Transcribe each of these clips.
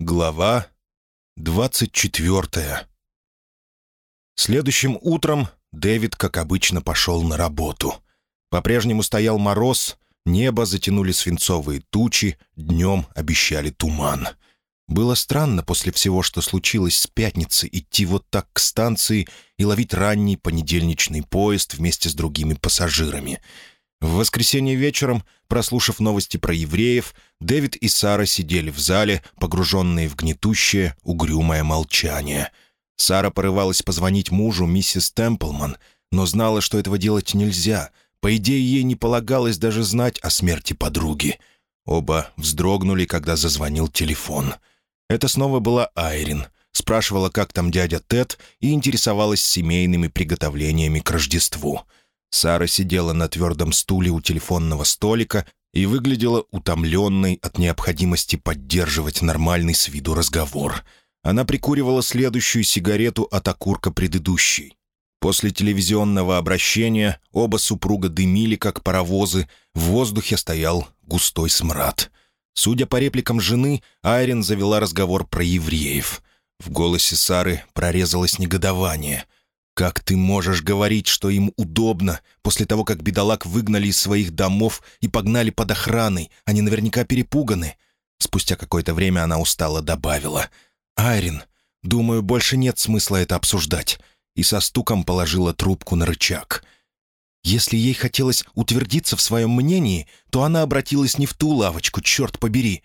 Глава двадцать четвертая Следующим утром Дэвид, как обычно, пошел на работу. По-прежнему стоял мороз, небо затянули свинцовые тучи, днем обещали туман. Было странно после всего, что случилось с пятницы, идти вот так к станции и ловить ранний понедельничный поезд вместе с другими пассажирами — в воскресенье вечером, прослушав новости про евреев, Дэвид и Сара сидели в зале, погруженные в гнетущее, угрюмое молчание. Сара порывалась позвонить мужу, миссис Темплман, но знала, что этого делать нельзя. По идее, ей не полагалось даже знать о смерти подруги. Оба вздрогнули, когда зазвонил телефон. Это снова была Айрин. Спрашивала, как там дядя Тед, и интересовалась семейными приготовлениями к Рождеству. Сара сидела на твердом стуле у телефонного столика и выглядела утомленной от необходимости поддерживать нормальный с виду разговор. Она прикуривала следующую сигарету от окурка предыдущей. После телевизионного обращения оба супруга дымили, как паровозы, в воздухе стоял густой смрад. Судя по репликам жены, Айрин завела разговор про евреев. В голосе Сары прорезалось негодование. «Как ты можешь говорить, что им удобно, после того, как бедолаг выгнали из своих домов и погнали под охраной? Они наверняка перепуганы». Спустя какое-то время она устало добавила. «Айрин, думаю, больше нет смысла это обсуждать». И со стуком положила трубку на рычаг. Если ей хотелось утвердиться в своем мнении, то она обратилась не в ту лавочку, черт побери.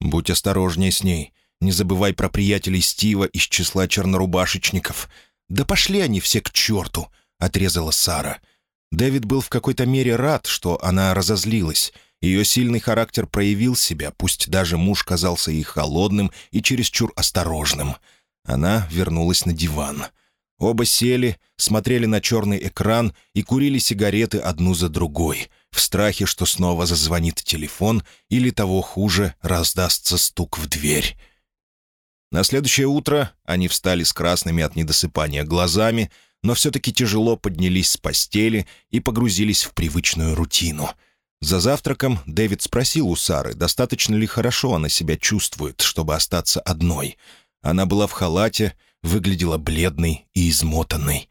«Будь осторожнее с ней. Не забывай про приятелей Стива из числа чернорубашечников. «Да пошли они все к черту!» — отрезала Сара. Дэвид был в какой-то мере рад, что она разозлилась. Ее сильный характер проявил себя, пусть даже муж казался ей холодным и чересчур осторожным. Она вернулась на диван. Оба сели, смотрели на черный экран и курили сигареты одну за другой, в страхе, что снова зазвонит телефон или, того хуже, раздастся стук в дверь. На следующее утро они встали с красными от недосыпания глазами, но все-таки тяжело поднялись с постели и погрузились в привычную рутину. За завтраком Дэвид спросил у Сары, достаточно ли хорошо она себя чувствует, чтобы остаться одной. Она была в халате, выглядела бледной и измотанной.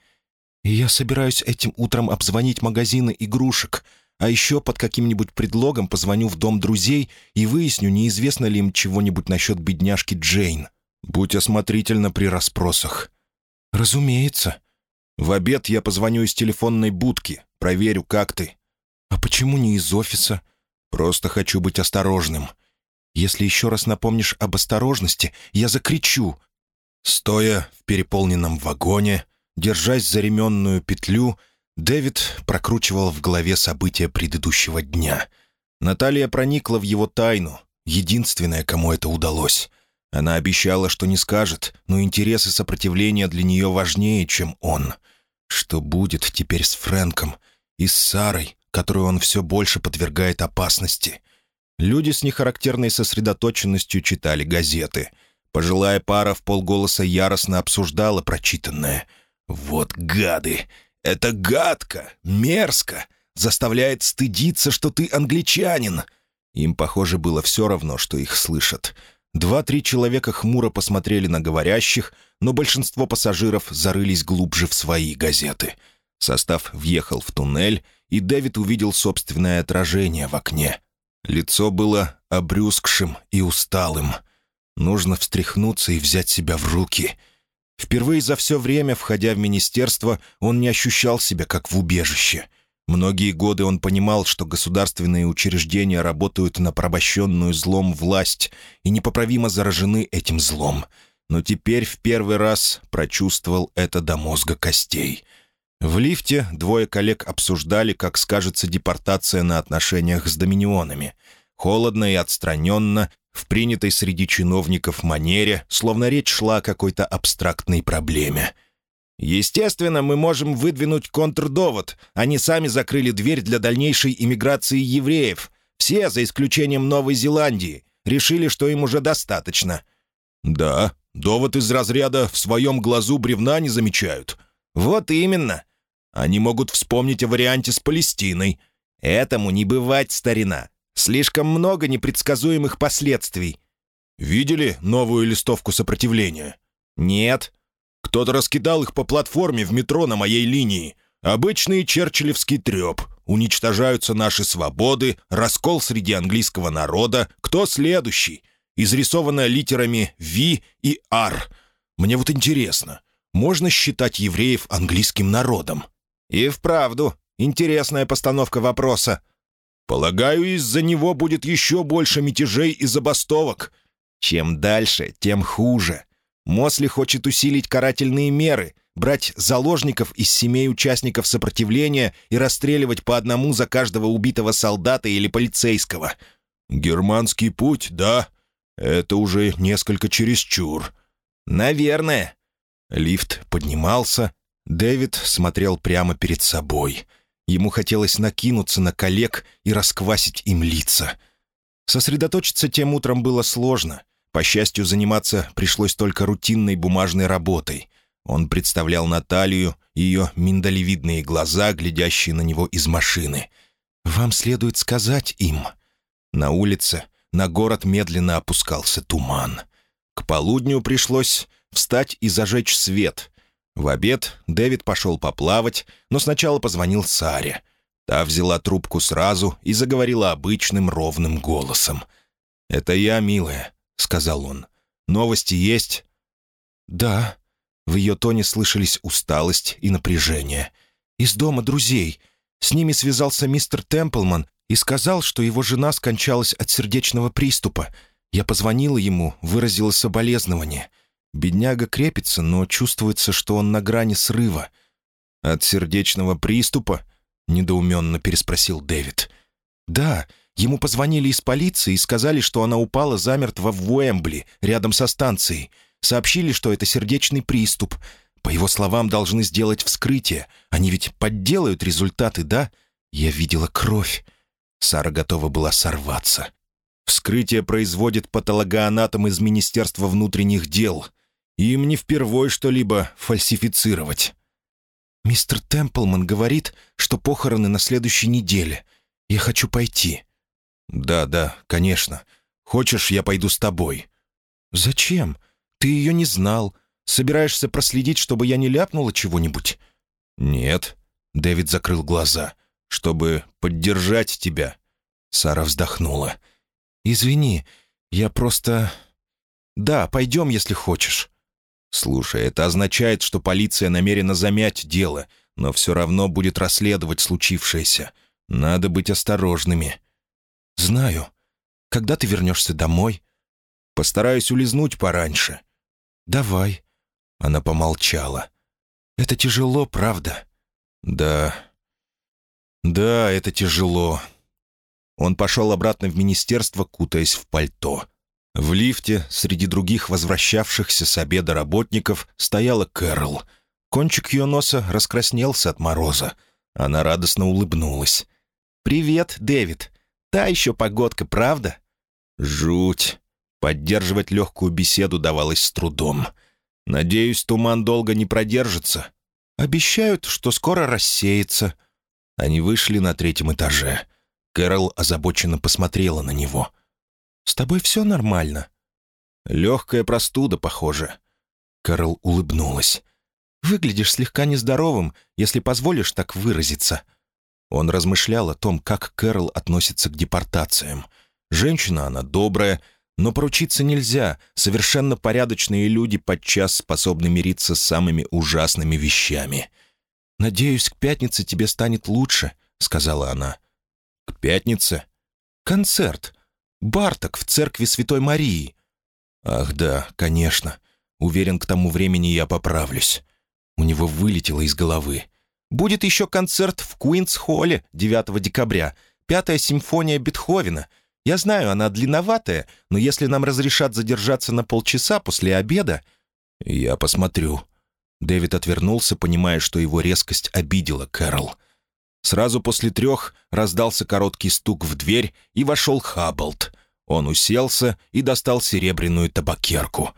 «И я собираюсь этим утром обзвонить магазины игрушек», а еще под каким-нибудь предлогом позвоню в дом друзей и выясню, неизвестно ли им чего-нибудь насчет бедняжки Джейн. «Будь осмотрительна при расспросах». «Разумеется». «В обед я позвоню из телефонной будки, проверю, как ты». «А почему не из офиса?» «Просто хочу быть осторожным». «Если еще раз напомнишь об осторожности, я закричу». Стоя в переполненном вагоне, держась за ременную петлю, Дэвид прокручивал в голове события предыдущего дня. Наталья проникла в его тайну, единственная, кому это удалось. Она обещала, что не скажет, но интересы сопротивления для нее важнее, чем он. Что будет теперь с Фрэнком и с Сарой, которую он все больше подвергает опасности? Люди с нехарактерной сосредоточенностью читали газеты. Пожилая пара в полголоса яростно обсуждала прочитанное. «Вот гады! Это гадко, мерзко! Заставляет стыдиться, что ты англичанин!» Им, похоже, было все равно, что их слышат — Два-три человека хмуро посмотрели на говорящих, но большинство пассажиров зарылись глубже в свои газеты. Состав въехал в туннель, и Дэвид увидел собственное отражение в окне. Лицо было обрюзгшим и усталым. Нужно встряхнуться и взять себя в руки. Впервые за все время, входя в министерство, он не ощущал себя как в убежище — Многие годы он понимал, что государственные учреждения работают на порабощенную злом власть и непоправимо заражены этим злом. Но теперь в первый раз прочувствовал это до мозга костей. В лифте двое коллег обсуждали, как скажется депортация на отношениях с доминионами. Холодно и отстраненно, в принятой среди чиновников манере, словно речь шла о какой-то абстрактной проблеме — Естественно, мы можем выдвинуть контрдовод. Они сами закрыли дверь для дальнейшей иммиграции евреев. Все, за исключением Новой Зеландии, решили, что им уже достаточно. Да, довод из разряда «в своем глазу бревна не замечают». Вот именно. Они могут вспомнить о варианте с Палестиной. Этому не бывать, старина. Слишком много непредсказуемых последствий. Видели новую листовку сопротивления?» «Нет». «Кто-то раскидал их по платформе в метро на моей линии. Обычный черчиллевский треп. Уничтожаются наши свободы, раскол среди английского народа. Кто следующий?» Изрисовано литерами «Ви» и «Ар». Мне вот интересно, можно считать евреев английским народом?» «И вправду, интересная постановка вопроса». «Полагаю, из-за него будет еще больше мятежей и забастовок». «Чем дальше, тем хуже. Мосли хочет усилить карательные меры, брать заложников из семей участников сопротивления и расстреливать по одному за каждого убитого солдата или полицейского». «Германский путь, да? Это уже несколько чересчур». «Наверное». Лифт поднимался. Дэвид смотрел прямо перед собой. Ему хотелось накинуться на коллег и расквасить им лица. Сосредоточиться тем утром было сложно. По счастью, заниматься пришлось только рутинной бумажной работой. Он представлял Наталью, ее миндалевидные глаза, глядящие на него из машины. «Вам следует сказать им». На улице на город медленно опускался туман. К полудню пришлось встать и зажечь свет. В обед Дэвид пошел поплавать, но сначала позвонил Саре. Та взяла трубку сразу и заговорила обычным ровным голосом. «Это я, милая», — сказал он. «Новости есть?» «Да». В ее тоне слышались усталость и напряжение. «Из дома друзей. С ними связался мистер Темплман и сказал, что его жена скончалась от сердечного приступа. Я позвонила ему, выразила соболезнование. Бедняга крепится, но чувствуется, что он на грани срыва. «От сердечного приступа?» — недоуменно переспросил Дэвид. «Да, ему позвонили из полиции и сказали, что она упала замертво в Уэмбли, рядом со станцией. Сообщили, что это сердечный приступ. По его словам, должны сделать вскрытие. Они ведь подделают результаты, да? Я видела кровь». Сара готова была сорваться. «Вскрытие производит патологоанатом из Министерства внутренних дел. Им не впервой что-либо фальсифицировать». «Мистер Темплман говорит, что похороны на следующей неделе. Я хочу пойти». «Да, да, конечно. Хочешь, я пойду с тобой?» «Зачем? Ты ее не знал. Собираешься проследить, чтобы я не ляпнула чего-нибудь?» «Нет». Дэвид закрыл глаза. «Чтобы поддержать тебя». Сара вздохнула. «Извини, я просто...» «Да, пойдем, если хочешь». «Слушай, это означает, что полиция намерена замять дело, но все равно будет расследовать случившееся. Надо быть осторожными». «Знаю. Когда ты вернешься домой?» «Постараюсь улизнуть пораньше». «Давай». Она помолчала. «Это тяжело, правда?» «Да». «Да, это тяжело». Он пошел обратно в министерство, кутаясь в пальто. В лифте, среди других возвращавшихся с обеда работников, стояла Кэрол. Кончик ее носа раскраснелся от мороза. Она радостно улыбнулась. «Привет, Дэвид. Та еще погодка, правда?» «Жуть». Поддерживать легкую беседу давалось с трудом. «Надеюсь, туман долго не продержится». «Обещают, что скоро рассеется». Они вышли на третьем этаже. Кэрол озабоченно посмотрела на него — «С тобой все нормально?» «Легкая простуда, похоже». Кэрол улыбнулась. «Выглядишь слегка нездоровым, если позволишь так выразиться». Он размышлял о том, как Кэрол относится к депортациям. Женщина она добрая, но поручиться нельзя. Совершенно порядочные люди подчас способны мириться с самыми ужасными вещами. «Надеюсь, к пятнице тебе станет лучше», — сказала она. «К пятнице?» «Концерт. Барток в церкви Святой Марии». «Ах да, конечно. Уверен, к тому времени я поправлюсь». У него вылетело из головы. «Будет еще концерт в Куинс-холле 9 декабря. Пятая симфония Бетховена. Я знаю, она длинноватая, но если нам разрешат задержаться на полчаса после обеда...» «Я посмотрю». Дэвид отвернулся, понимая, что его резкость обидела Кэрол. Сразу после трех раздался короткий стук в дверь, и вошел Хабблд. Он уселся и достал серебряную табакерку.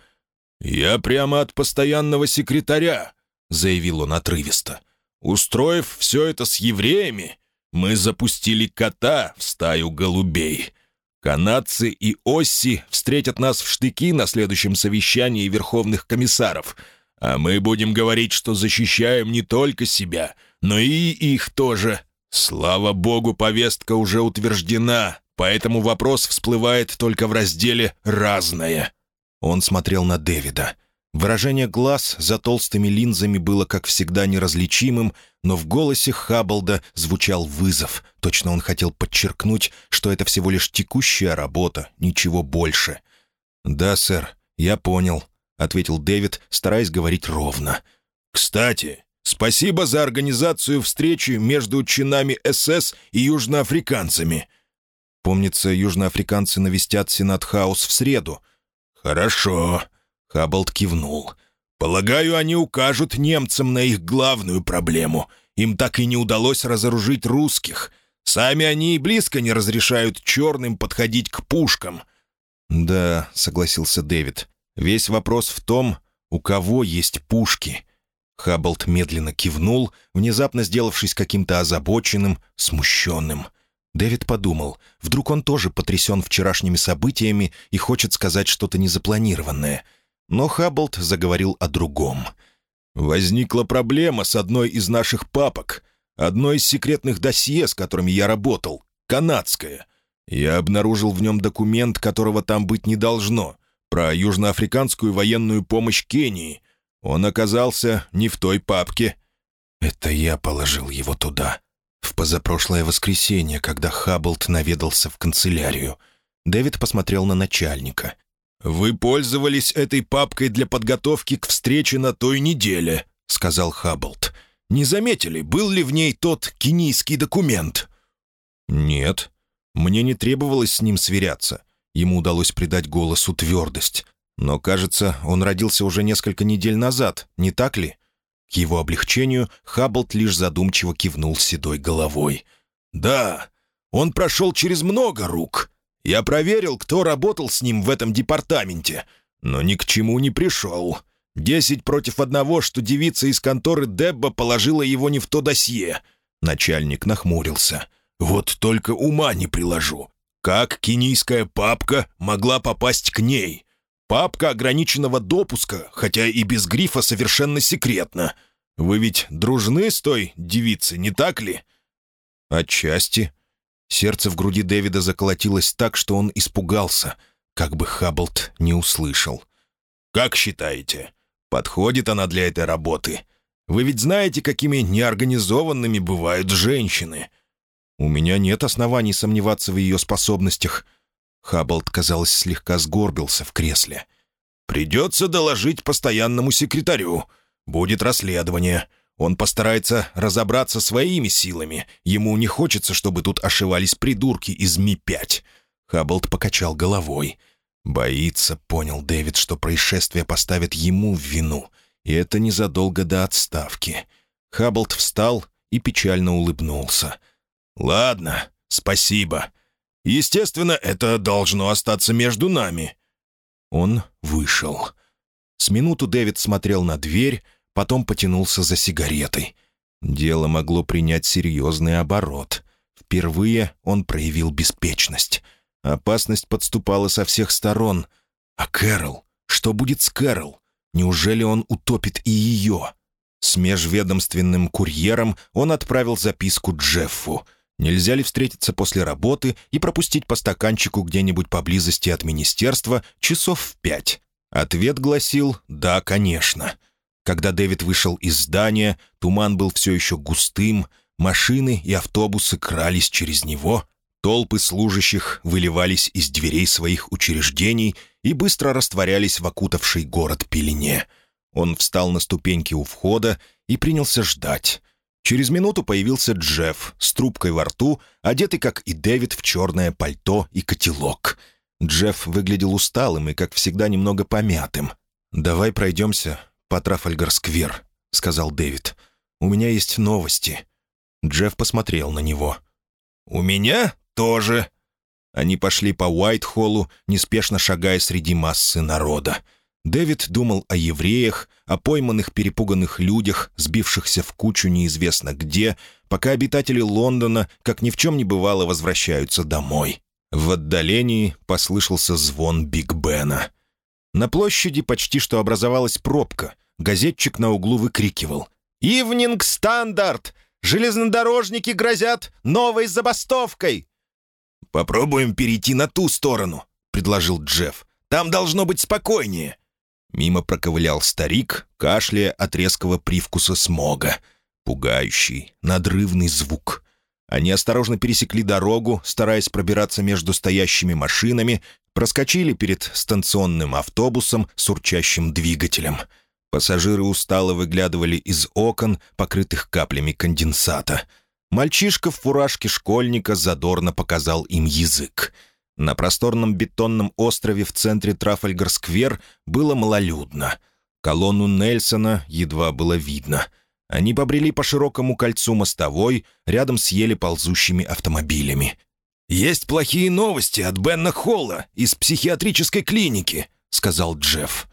«Я прямо от постоянного секретаря», — заявил он отрывисто. «Устроив все это с евреями, мы запустили кота в стаю голубей. Канадцы и Осси встретят нас в штыки на следующем совещании верховных комиссаров, а мы будем говорить, что защищаем не только себя, но и их тоже. Слава богу, повестка уже утверждена, поэтому вопрос всплывает только в разделе «Разное». Он смотрел на Дэвида. Выражение глаз за толстыми линзами было, как всегда, неразличимым, но в голосе Хаббалда звучал вызов. Точно он хотел подчеркнуть, что это всего лишь текущая работа, ничего больше. «Да, сэр, я понял», — ответил Дэвид, стараясь говорить ровно. «Кстати, спасибо за организацию встречи между чинами СС и южноафриканцами». «Помнится, южноафриканцы навестят Сенат Хаус в среду». «Хорошо», — Хаббалд кивнул. «Полагаю, они укажут немцам на их главную проблему. Им так и не удалось разоружить русских. Сами они и близко не разрешают черным подходить к пушкам». «Да», — согласился Дэвид. «Весь вопрос в том, у кого есть пушки». Хаббалд медленно кивнул, внезапно сделавшись каким-то озабоченным, смущенным. Дэвид подумал, вдруг он тоже потрясен вчерашними событиями и хочет сказать что-то незапланированное. Но Хаббалд заговорил о другом. «Возникла проблема с одной из наших папок, одной из секретных досье, с которыми я работал, канадская. Я обнаружил в нем документ, которого там быть не должно, про южноафриканскую военную помощь Кении. Он оказался не в той папке». «Это я положил его туда», в позапрошлое воскресенье, когда Хабблд наведался в канцелярию. Дэвид посмотрел на начальника. «Вы пользовались этой папкой для подготовки к встрече на той неделе», — сказал Хабблд. «Не заметили, был ли в ней тот кенийский документ?» «Нет. Мне не требовалось с ним сверяться. Ему удалось придать голосу твердость. Но, кажется, он родился уже несколько недель назад, не так ли?» К его облегчению Хабблд лишь задумчиво кивнул седой головой. «Да, он прошел через много рук. Я проверил, кто работал с ним в этом департаменте, но ни к чему не пришел. Десять против одного, что девица из конторы Дебба положила его не в то досье». Начальник нахмурился. «Вот только ума не приложу. Как кенийская папка могла попасть к ней? Папка ограниченного допуска, хотя и без грифа совершенно секретно. Вы ведь дружны с той девицей, не так ли?» «Отчасти». Сердце в груди Дэвида заколотилось так, что он испугался, как бы Хабблд не услышал. «Как считаете, подходит она для этой работы? Вы ведь знаете, какими неорганизованными бывают женщины?» «У меня нет оснований сомневаться в ее способностях», Хабблд, казалось, слегка сгорбился в кресле. «Придется доложить постоянному секретарю. Будет расследование. Он постарается разобраться своими силами. Ему не хочется, чтобы тут ошивались придурки из Ми-5». Хабблд покачал головой. «Боится», — понял Дэвид, что происшествие поставит ему в вину. И это незадолго до отставки. Хабблд встал и печально улыбнулся. «Ладно, спасибо. Естественно, это должно остаться между нами». Он вышел. С минуту Дэвид смотрел на дверь, потом потянулся за сигаретой. Дело могло принять серьезный оборот. Впервые он проявил беспечность. Опасность подступала со всех сторон. А Кэрол? Что будет с Кэрол? Неужели он утопит и ее? С межведомственным курьером он отправил записку Джеффу — Нельзя ли встретиться после работы и пропустить по стаканчику где-нибудь поблизости от министерства часов в пять? Ответ гласил «да, конечно». Когда Дэвид вышел из здания, туман был все еще густым, машины и автобусы крались через него, толпы служащих выливались из дверей своих учреждений и быстро растворялись в окутавшей город пелене. Он встал на ступеньки у входа и принялся ждать. Через минуту появился Джефф с трубкой во рту, одетый, как и Дэвид, в черное пальто и котелок. Джефф выглядел усталым и, как всегда, немного помятым. «Давай пройдемся по Трафальгар-сквер», — сказал Дэвид. «У меня есть новости». Джефф посмотрел на него. «У меня тоже». Они пошли по Уайт-Холлу, неспешно шагая среди массы народа. Дэвид думал о евреях, о пойманных перепуганных людях, сбившихся в кучу неизвестно где, пока обитатели Лондона, как ни в чем не бывало, возвращаются домой. В отдалении послышался звон Биг Бена. На площади почти что образовалась пробка. Газетчик на углу выкрикивал. «Ивнинг Стандарт! Железнодорожники грозят новой забастовкой!» «Попробуем перейти на ту сторону», — предложил Джефф. «Там должно быть спокойнее». Мимо проковылял старик, кашляя от резкого привкуса смога. Пугающий, надрывный звук. Они осторожно пересекли дорогу, стараясь пробираться между стоящими машинами, проскочили перед станционным автобусом с урчащим двигателем. Пассажиры устало выглядывали из окон, покрытых каплями конденсата. Мальчишка в фуражке школьника задорно показал им язык. На просторном бетонном острове в центре Трафальгар-сквер было малолюдно. Колонну Нельсона едва было видно — они побрели по широкому кольцу мостовой, рядом с еле ползущими автомобилями. «Есть плохие новости от Бенна Холла из психиатрической клиники», — сказал Джефф.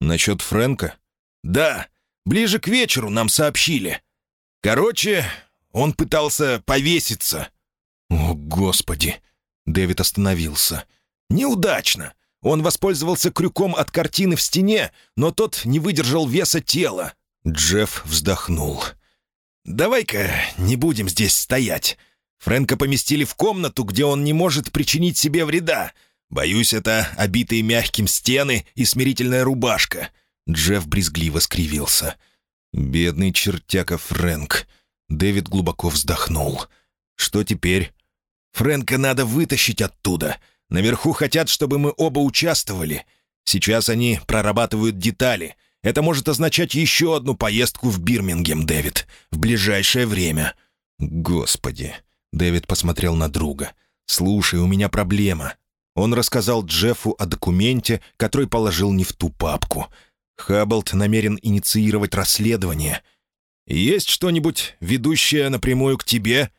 «Насчет Фрэнка?» «Да, ближе к вечеру нам сообщили. Короче, он пытался повеситься». «О, Господи!» — Дэвид остановился. «Неудачно. Он воспользовался крюком от картины в стене, но тот не выдержал веса тела. Джефф вздохнул. «Давай-ка не будем здесь стоять. Фрэнка поместили в комнату, где он не может причинить себе вреда. Боюсь, это обитые мягким стены и смирительная рубашка». Джефф брезгливо скривился. «Бедный чертяка Фрэнк». Дэвид глубоко вздохнул. «Что теперь?» «Фрэнка надо вытащить оттуда. Наверху хотят, чтобы мы оба участвовали. Сейчас они прорабатывают детали. Это может означать еще одну поездку в Бирмингем, Дэвид, в ближайшее время». «Господи!» — Дэвид посмотрел на друга. «Слушай, у меня проблема». Он рассказал Джеффу о документе, который положил не в ту папку. Хабблд намерен инициировать расследование. «Есть что-нибудь, ведущее напрямую к тебе?»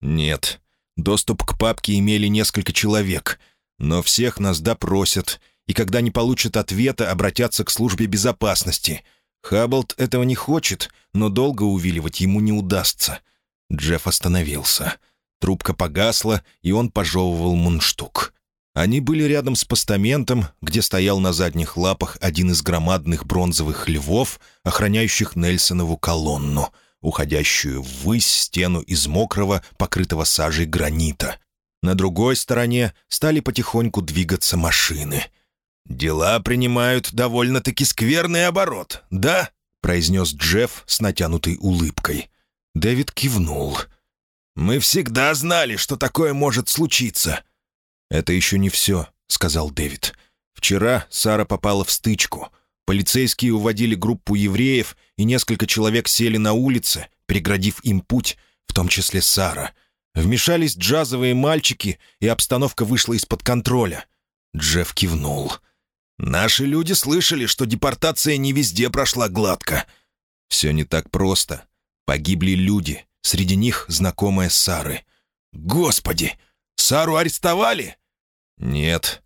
«Нет. Доступ к папке имели несколько человек. Но всех нас допросят, и когда не получат ответа, обратятся к службе безопасности. Хабблд этого не хочет, но долго увиливать ему не удастся. Джефф остановился. Трубка погасла, и он пожевывал мундштук. Они были рядом с постаментом, где стоял на задних лапах один из громадных бронзовых львов, охраняющих Нельсонову колонну, уходящую ввысь стену из мокрого, покрытого сажей гранита. На другой стороне стали потихоньку двигаться машины — «Дела принимают довольно-таки скверный оборот, да?» — произнес Джефф с натянутой улыбкой. Дэвид кивнул. «Мы всегда знали, что такое может случиться». «Это еще не все», — сказал Дэвид. «Вчера Сара попала в стычку. Полицейские уводили группу евреев, и несколько человек сели на улице, преградив им путь, в том числе Сара. Вмешались джазовые мальчики, и обстановка вышла из-под контроля». Джефф кивнул. Наши люди слышали, что депортация не везде прошла гладко. Все не так просто. Погибли люди, среди них знакомая Сары. Господи! Сару арестовали? Нет.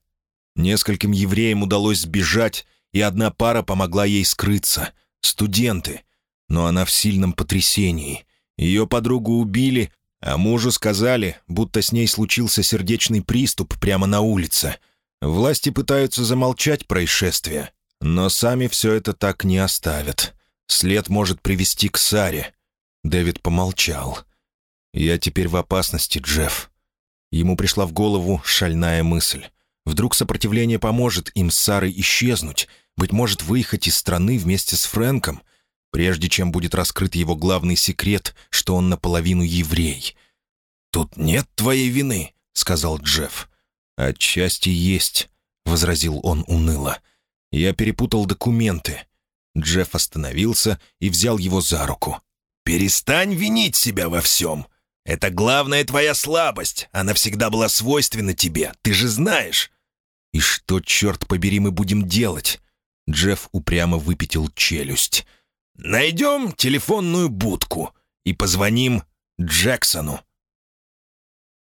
Нескольким евреям удалось сбежать, и одна пара помогла ей скрыться. Студенты. Но она в сильном потрясении. Ее подругу убили, а мужу сказали, будто с ней случился сердечный приступ прямо на улице — Власти пытаются замолчать происшествие, но сами все это так не оставят. След может привести к Саре. Дэвид помолчал. «Я теперь в опасности, Джефф». Ему пришла в голову шальная мысль. Вдруг сопротивление поможет им с Сарой исчезнуть, быть может, выехать из страны вместе с Фрэнком, прежде чем будет раскрыт его главный секрет, что он наполовину еврей. «Тут нет твоей вины», — сказал Джефф. «Отчасти есть», — возразил он уныло. «Я перепутал документы». Джефф остановился и взял его за руку. «Перестань винить себя во всем. Это главная твоя слабость. Она всегда была свойственна тебе, ты же знаешь». «И что, черт побери, мы будем делать?» Джефф упрямо выпятил челюсть. «Найдем телефонную будку и позвоним Джексону».